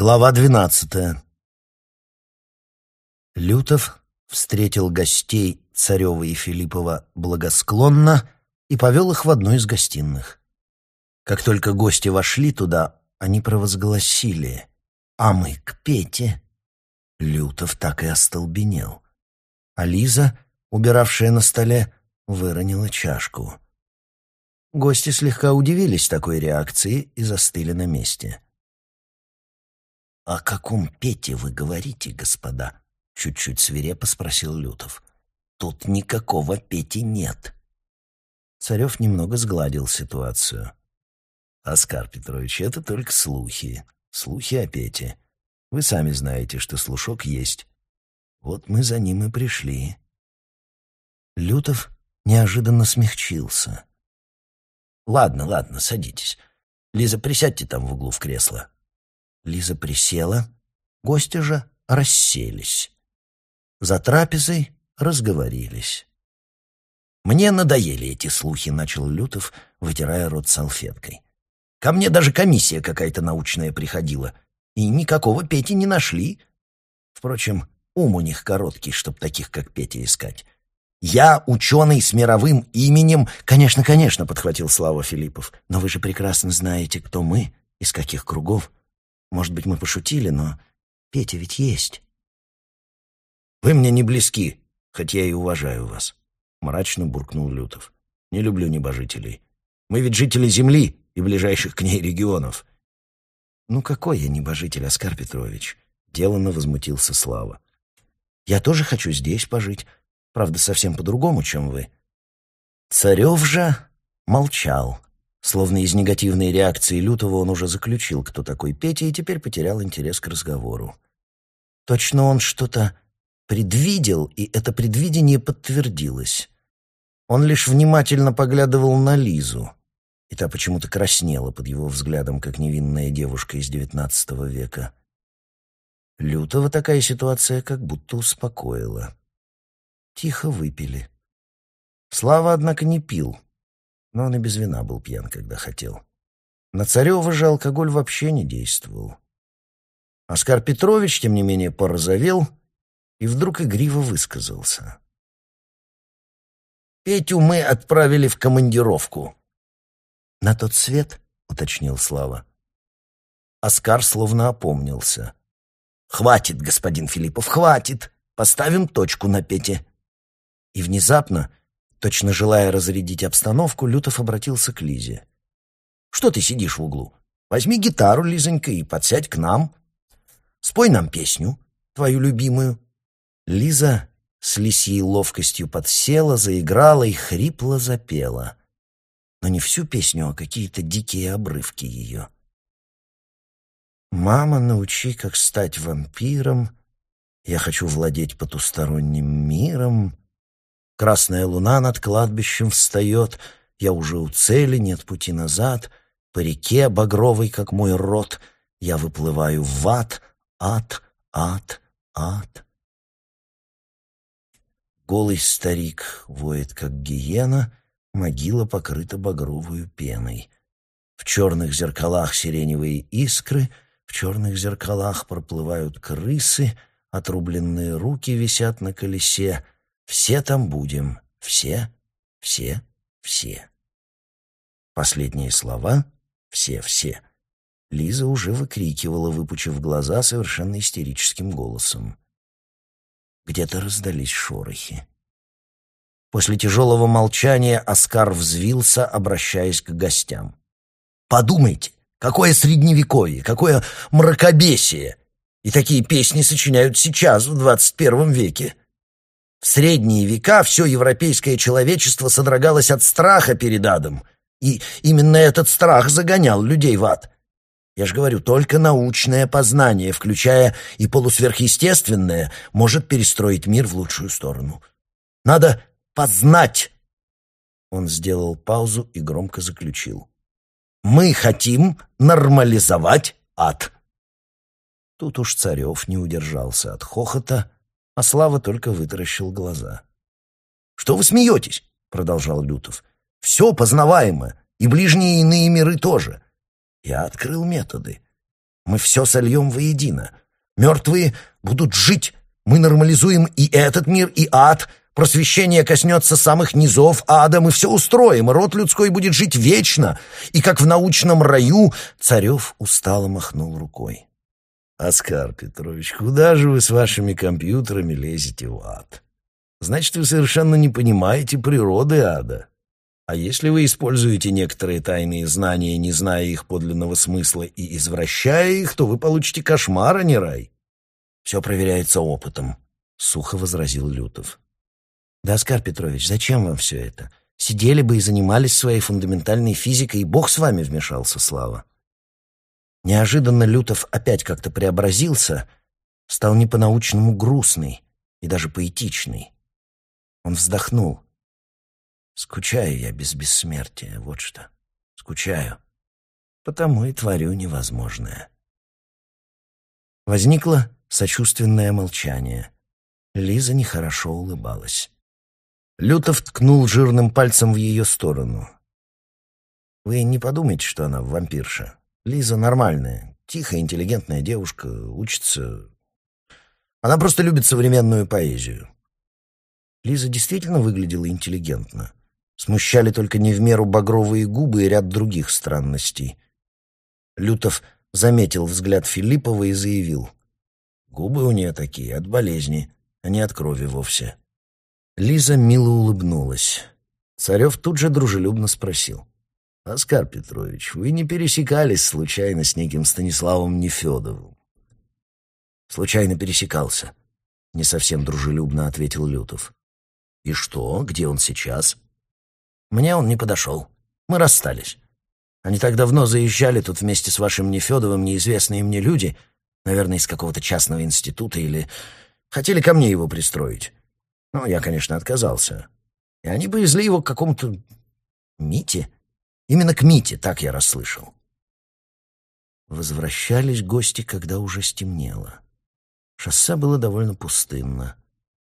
Глава двенадцатая. Лютов встретил гостей Царева и Филиппова благосклонно и повел их в одну из гостиных. Как только гости вошли туда, они провозгласили «А мы к Пете». Лютов так и остолбенел. А Лиза, убиравшая на столе, выронила чашку. Гости слегка удивились такой реакции и застыли на месте. «О каком Пете вы говорите, господа?» — чуть-чуть свирепо спросил Лютов. «Тут никакого Пети нет». Царев немного сгладил ситуацию. «Оскар Петрович, это только слухи. Слухи о Пете. Вы сами знаете, что слушок есть. Вот мы за ним и пришли». Лютов неожиданно смягчился. «Ладно, ладно, садитесь. Лиза, присядьте там в углу в кресло». Лиза присела, гости же расселись. За трапезой разговорились. «Мне надоели эти слухи», — начал Лютов, вытирая рот салфеткой. «Ко мне даже комиссия какая-то научная приходила, и никакого Пети не нашли. Впрочем, ум у них короткий, чтоб таких, как Петя, искать. «Я ученый с мировым именем...» «Конечно, конечно», — подхватил Слава Филиппов. «Но вы же прекрасно знаете, кто мы, из каких кругов. Может быть, мы пошутили, но Петя ведь есть». «Вы мне не близки, хоть я и уважаю вас», — мрачно буркнул Лютов. «Не люблю небожителей. Мы ведь жители Земли и ближайших к ней регионов». «Ну какой я небожитель, Оскар Петрович?» — деланно возмутился Слава. «Я тоже хочу здесь пожить». Правда, совсем по-другому, чем вы. Царев же молчал. Словно из негативной реакции Лютого он уже заключил, кто такой Петя, и теперь потерял интерес к разговору. Точно он что-то предвидел, и это предвидение подтвердилось. Он лишь внимательно поглядывал на Лизу, и та почему-то краснела под его взглядом, как невинная девушка из девятнадцатого века. Лютого такая ситуация как будто успокоила. Тихо выпили. Слава, однако, не пил, но он и без вина был пьян, когда хотел. На Царева же алкоголь вообще не действовал. Оскар Петрович, тем не менее, порозовел и вдруг игриво высказался. «Петю мы отправили в командировку». «На тот свет?» — уточнил Слава. Оскар словно опомнился. «Хватит, господин Филиппов, хватит! Поставим точку на Пете. И внезапно, точно желая разрядить обстановку, Лютов обратился к Лизе. «Что ты сидишь в углу? Возьми гитару, Лизонька, и подсядь к нам. Спой нам песню, твою любимую». Лиза с лисьей ловкостью подсела, заиграла и хрипло запела. Но не всю песню, а какие-то дикие обрывки ее. «Мама, научи, как стать вампиром. Я хочу владеть потусторонним миром. Красная луна над кладбищем встает, Я уже у цели, нет пути назад. По реке багровой, как мой рот, Я выплываю в ад, ад, ад, ад. Голый старик воет, как гиена, Могила покрыта багровую пеной. В черных зеркалах сиреневые искры, В черных зеркалах проплывают крысы, Отрубленные руки висят на колесе — все там будем. Все, все, все. Последние слова «все-все» Лиза уже выкрикивала, выпучив глаза совершенно истерическим голосом. Где-то раздались шорохи. После тяжелого молчания Оскар взвился, обращаясь к гостям. «Подумайте, какое средневековье, какое мракобесие! И такие песни сочиняют сейчас, в двадцать первом веке. В средние века все европейское человечество содрогалось от страха перед адом, и именно этот страх загонял людей в ад. Я же говорю, только научное познание, включая и полусверхъестественное, может перестроить мир в лучшую сторону. Надо познать. Он сделал паузу и громко заключил. Мы хотим нормализовать ад. Тут уж Царев не удержался от хохота, а Слава только вытаращил глаза. «Что вы смеетесь?» — продолжал Лютов. «Все познаваемо, и ближние иные миры тоже. Я открыл методы. Мы все сольем воедино. Мертвые будут жить. Мы нормализуем и этот мир, и ад. Просвещение коснется самых низов ада. Мы все устроим, род людской будет жить вечно. И как в научном раю Царев устало махнул рукой. «Оскар Петрович, куда же вы с вашими компьютерами лезете в ад? Значит, вы совершенно не понимаете природы ада. А если вы используете некоторые тайные знания, не зная их подлинного смысла и извращая их, то вы получите кошмар, а не рай. Все проверяется опытом, — сухо возразил Лютов. Да, Оскар Петрович, зачем вам все это? Сидели бы и занимались своей фундаментальной физикой, и Бог с вами вмешался, Слава. Неожиданно Лютов опять как-то преобразился, стал не по-научному грустный и даже поэтичный. Он вздохнул. «Скучаю я без бессмертия, вот что. Скучаю. Потому и творю невозможное». Возникло сочувственное молчание. Лиза нехорошо улыбалась. Лютов ткнул жирным пальцем в ее сторону. «Вы не подумайте, что она вампирша. Лиза нормальная, тихая, интеллигентная девушка, учится... Она просто любит современную поэзию. Лиза действительно выглядела интеллигентно. Смущали только не в меру багровые губы и ряд других странностей. Лютов заметил взгляд Филиппова и заявил. «Губы у нее такие, от болезни, а не от крови вовсе». Лиза мило улыбнулась. Царев тут же дружелюбно спросил. «Оскар Петрович, вы не пересекались случайно с неким Станиславом Нефедовым?» «Случайно пересекался», — не совсем дружелюбно ответил Лютов. «И что? Где он сейчас?» «Мне он не подошел. Мы расстались. Они так давно заезжали тут вместе с вашим Нефедовым неизвестные мне люди, наверное, из какого-то частного института или... Хотели ко мне его пристроить. Ну, я, конечно, отказался. И они повезли его к какому-то... Мите?» Именно к Мите, так я расслышал. Возвращались гости, когда уже стемнело. Шоссе было довольно пустынно.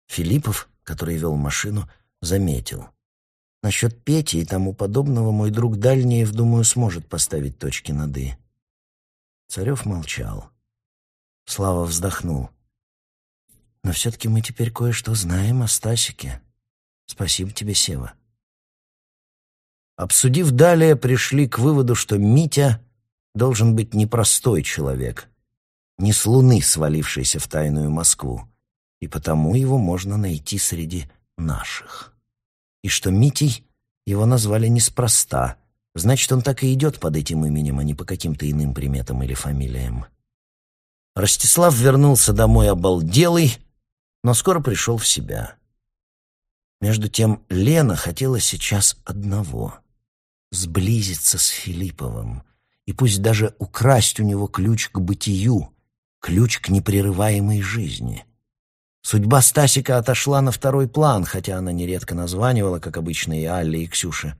Филиппов, который вел машину, заметил. Насчет Пети и тому подобного мой друг Дальнеев, думаю, сможет поставить точки над «и». Царев молчал. Слава вздохнул. «Но все-таки мы теперь кое-что знаем о Стасике. Спасибо тебе, Сева». Обсудив далее, пришли к выводу, что Митя должен быть непростой человек, не с луны свалившийся в тайную Москву, и потому его можно найти среди наших. И что Митей его назвали неспроста, значит, он так и идет под этим именем, а не по каким-то иным приметам или фамилиям. Ростислав вернулся домой обалделый, но скоро пришел в себя. Между тем Лена хотела сейчас одного — сблизиться с Филипповым и пусть даже украсть у него ключ к бытию, ключ к непрерываемой жизни. Судьба Стасика отошла на второй план, хотя она нередко названивала, как обычно, и Алле, и Ксюше.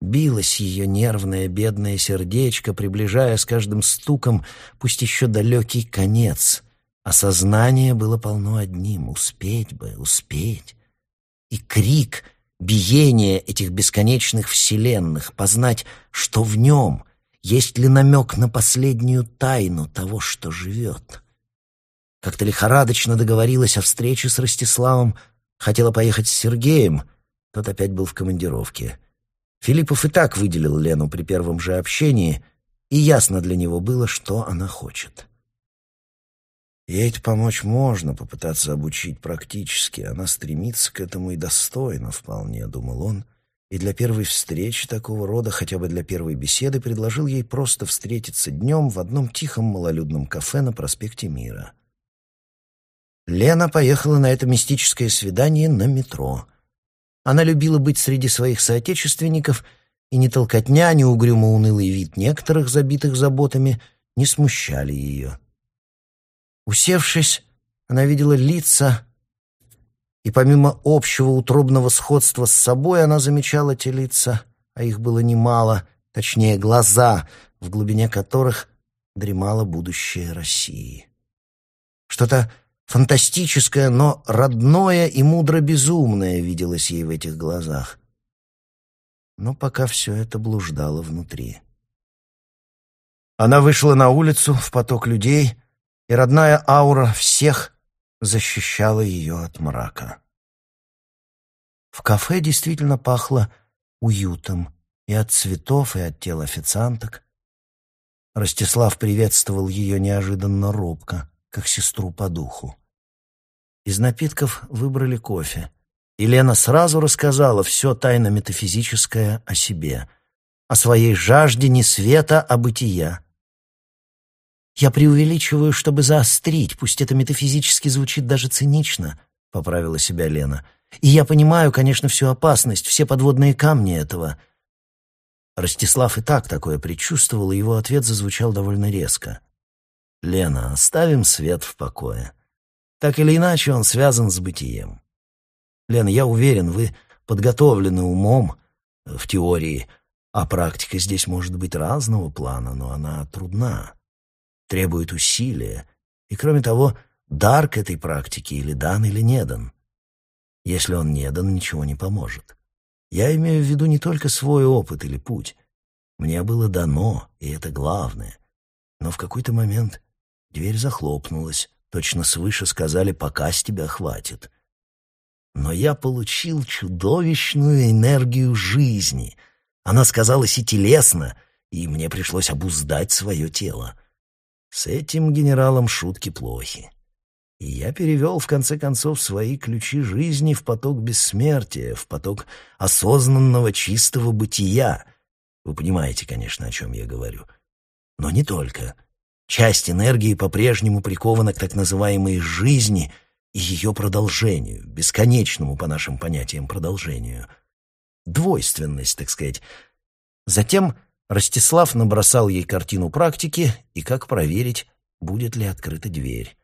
Билось ее нервное бедное сердечко, приближая с каждым стуком, пусть еще далекий конец. А сознание было полно одним — успеть бы, успеть. И крик — биение этих бесконечных вселенных, познать, что в нем, есть ли намек на последнюю тайну того, что живет. Как-то лихорадочно договорилась о встрече с Ростиславом, хотела поехать с Сергеем, тот опять был в командировке. Филиппов и так выделил Лену при первом же общении, и ясно для него было, что она хочет. Ей-то помочь можно, попытаться обучить практически. Она стремится к этому и достойно вполне, думал он. И для первой встречи такого рода, хотя бы для первой беседы, предложил ей просто встретиться днем в одном тихом малолюдном кафе на проспекте Мира. Лена поехала на это мистическое свидание на метро. Она любила быть среди своих соотечественников, и ни толкотня, ни угрюмо-унылый вид некоторых, забитых заботами, не смущали ее. Усевшись, она видела лица, и помимо общего утробного сходства с собой она замечала те лица, а их было немало, точнее глаза, в глубине которых дремало будущее России. Что-то фантастическое, но родное и мудро-безумное виделось ей в этих глазах. Но пока все это блуждало внутри. Она вышла на улицу в поток людей, и родная аура всех защищала ее от мрака. В кафе действительно пахло уютом и от цветов, и от тел официанток. Ростислав приветствовал ее неожиданно робко, как сестру по духу. Из напитков выбрали кофе. И Лена сразу рассказала все тайно-метафизическое о себе, о своей жажде не света, а бытия. «Я преувеличиваю, чтобы заострить, пусть это метафизически звучит даже цинично», — поправила себя Лена. «И я понимаю, конечно, всю опасность, все подводные камни этого». Ростислав и так такое предчувствовал, и его ответ зазвучал довольно резко. «Лена, оставим свет в покое. Так или иначе, он связан с бытием. Лена, я уверен, вы подготовлены умом в теории, а практика здесь может быть разного плана, но она трудна, требует усилия. И, кроме того, дар к этой практике или дан, или не дан. Если он не дан, ничего не поможет. Я имею в виду не только свой опыт или путь. Мне было дано, и это главное. Но в какой-то момент дверь захлопнулась, точно свыше сказали «пока с тебя хватит». Но я получил чудовищную энергию жизни. Она сказалась и телесно, и мне пришлось обуздать свое тело. С этим генералом шутки плохи. И я перевел, в конце концов, свои ключи жизни в поток бессмертия, в поток осознанного чистого бытия. Вы понимаете, конечно, о чем я говорю. Но не только. Часть энергии по-прежнему прикована к так называемой «жизни», и ее продолжению, бесконечному по нашим понятиям продолжению. Двойственность, так сказать. Затем Ростислав набросал ей картину практики и как проверить, будет ли открыта дверь.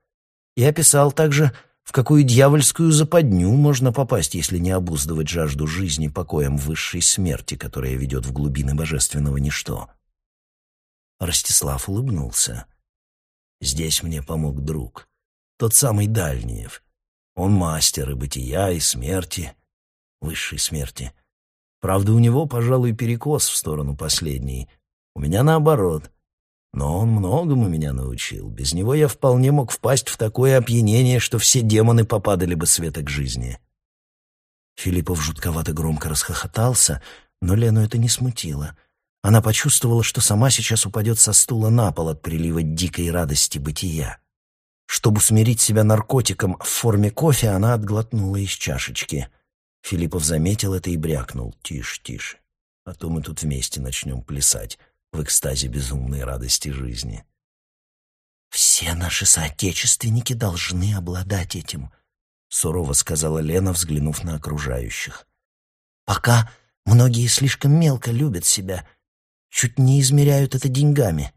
И описал также, в какую дьявольскую западню можно попасть, если не обуздывать жажду жизни покоем высшей смерти, которая ведет в глубины божественного ничто. Ростислав улыбнулся. «Здесь мне помог друг тот самый Дальниев. Он мастер и бытия, и смерти, высшей смерти. Правда, у него, пожалуй, перекос в сторону последней. У меня наоборот. Но он многому меня научил. Без него я вполне мог впасть в такое опьянение, что все демоны попадали бы света к жизни. Филиппов жутковато громко расхохотался, но Лену это не смутило. Она почувствовала, что сама сейчас упадет со стула на пол от прилива дикой радости бытия. Чтобы смирить себя наркотиком в форме кофе, она отглотнула из чашечки. Филиппов заметил это и брякнул. «Тише, тише, а то мы тут вместе начнем плясать в экстазе безумной радости жизни». «Все наши соотечественники должны обладать этим», — сурово сказала Лена, взглянув на окружающих. «Пока многие слишком мелко любят себя, чуть не измеряют это деньгами».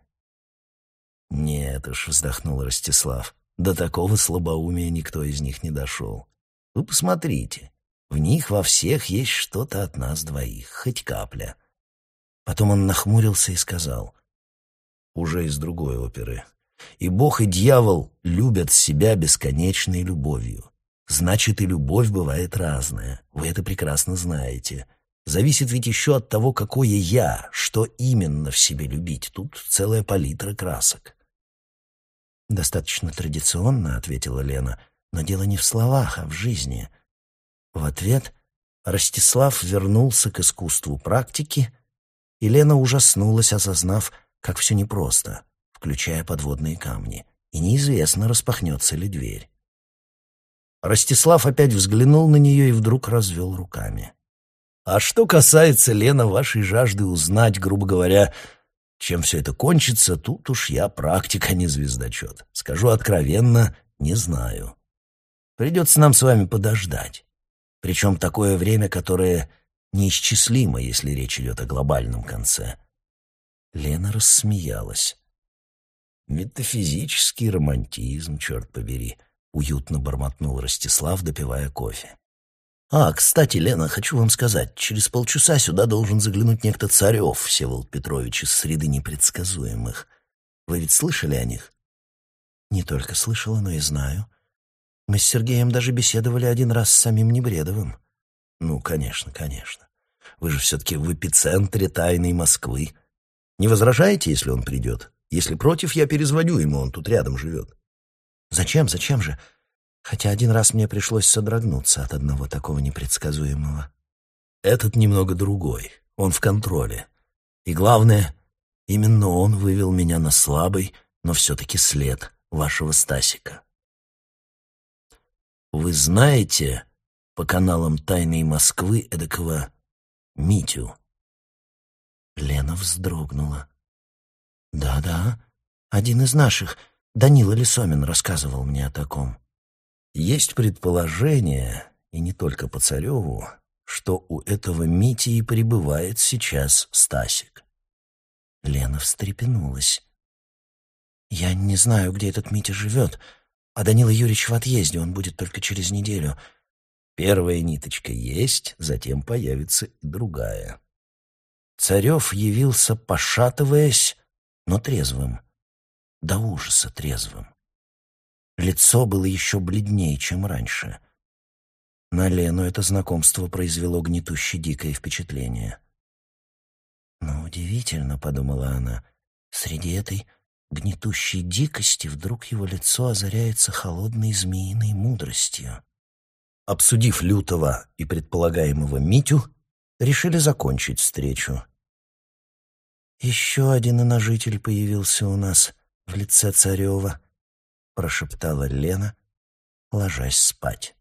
«Нет уж», — вздохнул Ростислав, до такого слабоумия никто из них не дошел. Вы посмотрите, в них во всех есть что-то от нас двоих, хоть капля. Потом он нахмурился и сказал, уже из другой оперы, «И Бог, и дьявол любят себя бесконечной любовью. Значит, и любовь бывает разная. Вы это прекрасно знаете. Зависит ведь еще от того, какое я, что именно в себе любить. Тут целая палитра красок». «Достаточно традиционно», — ответила Лена, — «но дело не в словах, а в жизни». В ответ Ростислав вернулся к искусству практики, и Лена ужаснулась, осознав, как все непросто, включая подводные камни, и неизвестно, распахнется ли дверь. Ростислав опять взглянул на нее и вдруг развел руками. «А что касается, Лена, вашей жажды узнать, грубо говоря, чем все это кончится, тут уж я практика, не звездочет. Скажу откровенно, не знаю. Придется нам с вами подождать. Причем такое время, которое неисчислимо, если речь идет о глобальном конце. Лена рассмеялась. «Метафизический романтизм, черт побери», — уютно бормотнул Ростислав, допивая кофе. «А, кстати, Лена, хочу вам сказать, через полчаса сюда должен заглянуть некто Царев Всеволод Петрович из среды непредсказуемых. Вы ведь слышали о них?» «Не только слышала, но и знаю. Мы с Сергеем даже беседовали один раз с самим Небредовым». «Ну, конечно, конечно. Вы же все-таки в эпицентре тайной Москвы. Не возражаете, если он придет? Если против, я перезвоню ему, он тут рядом живет. Зачем, зачем же? Хотя один раз мне пришлось содрогнуться от одного такого непредсказуемого. Этот немного другой, он в контроле. И главное, именно он вывел меня на слабый, но все-таки след вашего Стасика. Вы знаете по каналам «Тайной Москвы» эдакого Митю? Лена вздрогнула. «Да-да, один из наших, Данила Лисомин, рассказывал мне о таком». Есть предположение, и не только по Цареву, что у этого Мити и пребывает сейчас Стасик. Лена встрепенулась. «Я не знаю, где этот Митя живет, а Данила Юрьевич в отъезде, он будет только через неделю». Первая ниточка есть, затем появится и другая. Царев явился, пошатываясь, но трезвым. До ужаса трезвым. Лицо было еще бледнее, чем раньше. На Лену это знакомство произвело гнетуще дикое впечатление. «Но удивительно», — подумала она, — «среди этой гнетущей дикости вдруг его лицо озаряется холодной змеиной мудростью». Обсудив Лютого и предполагаемого Митю, решили закончить встречу. «Еще один иножитель появился у нас в лице Царева», — прошептала Лена, ложась спать.